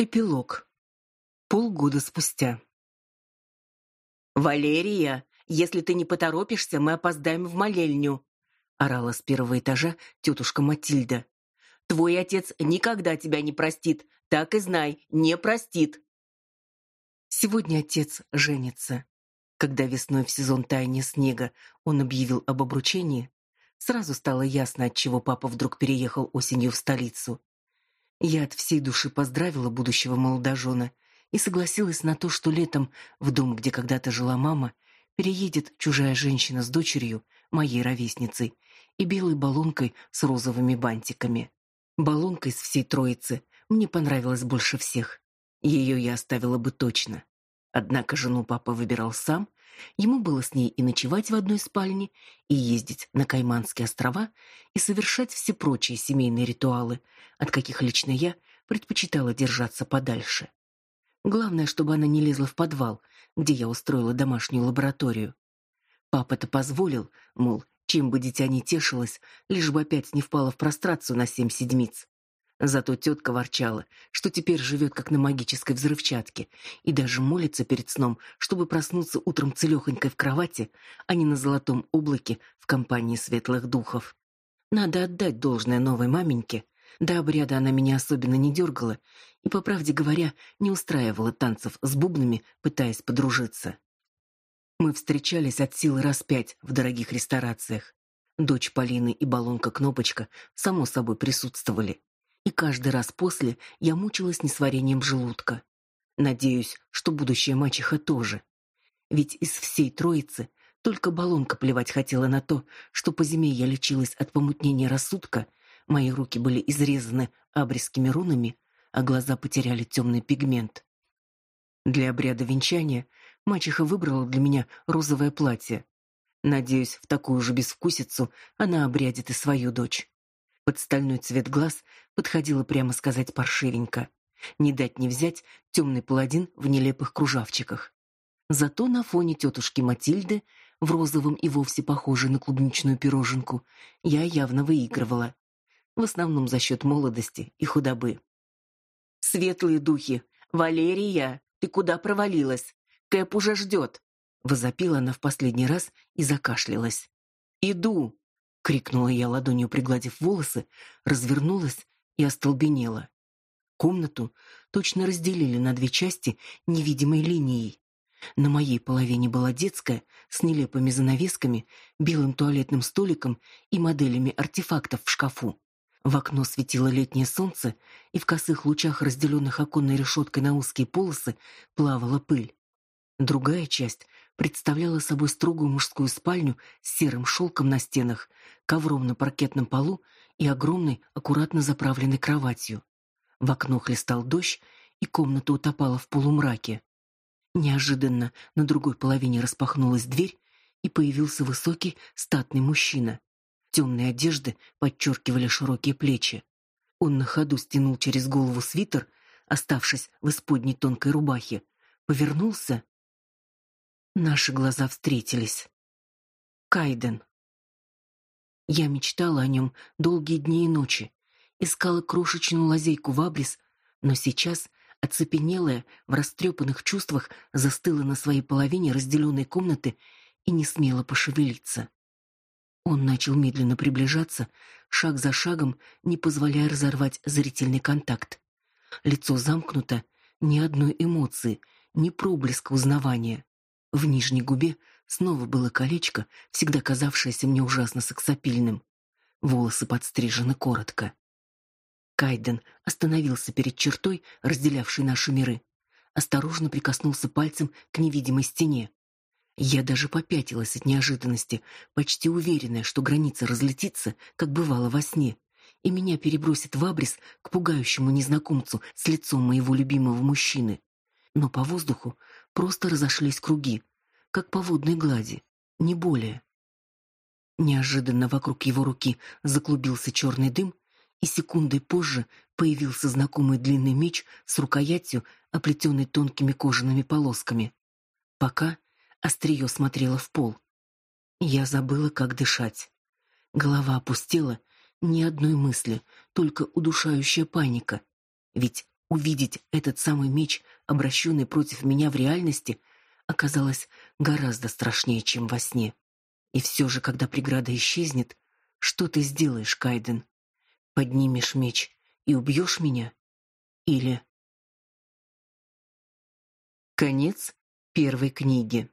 Эпилог. Полгода спустя. «Валерия, если ты не поторопишься, мы опоздаем в молельню», — орала с первого этажа тетушка Матильда. «Твой отец никогда тебя не простит, так и знай, не простит». Сегодня отец женится. Когда весной в сезон таяния снега он объявил об обручении, сразу стало ясно, отчего папа вдруг переехал осенью в столицу. Я от всей души поздравила будущего молодожена и согласилась на то, что летом в дом, где когда-то жила мама, переедет чужая женщина с дочерью, моей ровесницей, и белой баллонкой с розовыми бантиками. Баллонка из всей троицы мне понравилась больше всех. Ее я оставила бы точно. Однако жену папа выбирал сам, ему было с ней и ночевать в одной спальне, и ездить на Кайманские острова, и совершать все прочие семейные ритуалы, от каких лично я предпочитала держаться подальше. Главное, чтобы она не лезла в подвал, где я устроила домашнюю лабораторию. Папа-то позволил, мол, чем бы дитя не тешилось, лишь бы опять не впало в прострацию на семь седмиц. Зато тетка ворчала, что теперь живет как на магической взрывчатке и даже молится перед сном, чтобы проснуться утром целехонькой в кровати, а не на золотом облаке в компании светлых духов. Надо отдать должное новой маменьке. До обряда она меня особенно не дергала и, по правде говоря, не устраивала танцев с бубнами, пытаясь подружиться. Мы встречались от силы раз пять в дорогих ресторациях. Дочь Полины и баллонка Кнопочка само собой присутствовали и каждый раз после я мучилась несварением желудка. Надеюсь, что будущая мачеха тоже. Ведь из всей троицы только баллонка плевать хотела на то, что по зиме я лечилась от помутнения рассудка, мои руки были изрезаны абрисскими рунами, а глаза потеряли темный пигмент. Для обряда венчания мачеха выбрала для меня розовое платье. Надеюсь, в такую же безвкусицу она обрядит и свою дочь. Под стальной цвет глаз подходило прямо сказать паршивенько. Не дать не взять темный паладин в нелепых кружавчиках. Зато на фоне тетушки Матильды, в розовом и вовсе похожей на клубничную пироженку, я явно выигрывала. В основном за счет молодости и худобы. «Светлые духи! Валерия, ты куда провалилась? Кэп уже ждет!» Возопила она в последний раз и закашлялась. «Иду!» Крикнула я ладонью, пригладив волосы, развернулась и остолбенела. Комнату точно разделили на две части невидимой линией. На моей половине была детская с нелепыми занавесками, белым туалетным столиком и моделями артефактов в шкафу. В окно светило летнее солнце, и в косых лучах, разделенных оконной решеткой на узкие полосы, плавала пыль. Другая часть представляла собой строгую мужскую спальню с серым шелком на стенах, ковром на паркетном полу и огромной, аккуратно заправленной кроватью. В окно хлестал дождь, и комната утопала в полумраке. Неожиданно на другой половине распахнулась дверь, и появился высокий, статный мужчина. Темные одежды подчеркивали широкие плечи. Он на ходу стянул через голову свитер, оставшись в исподней тонкой рубахе, повернулся Наши глаза встретились. Кайден. Я мечтала о нем долгие дни и ночи, искала крошечную лазейку в абрис, но сейчас, оцепенелая, в растрепанных чувствах, застыла на своей половине разделенной комнаты и не смела пошевелиться. Он начал медленно приближаться, шаг за шагом, не позволяя разорвать зрительный контакт. Лицо замкнуто, ни одной эмоции, ни проблеска узнавания. В нижней губе снова было колечко, всегда казавшееся мне ужасно сексапильным. Волосы подстрижены коротко. Кайден остановился перед чертой, разделявшей наши миры. Осторожно прикоснулся пальцем к невидимой стене. Я даже попятилась от неожиданности, почти уверенная, что граница разлетится, как бывало во сне, и меня перебросит в абрис к пугающему незнакомцу с лицом моего любимого мужчины. Но по воздуху просто разошлись круги, как по водной глади, не более. Неожиданно вокруг его руки заклубился черный дым, и секундой позже появился знакомый длинный меч с рукоятью, оплетенной тонкими кожаными полосками. Пока острие смотрело в пол. Я забыла, как дышать. Голова опустела, ни одной мысли, только удушающая паника. Ведь Увидеть этот самый меч, обращенный против меня в реальности, оказалось гораздо страшнее, чем во сне. И все же, когда преграда исчезнет, что ты сделаешь, Кайден? Поднимешь меч и убьешь меня? Или... Конец первой книги.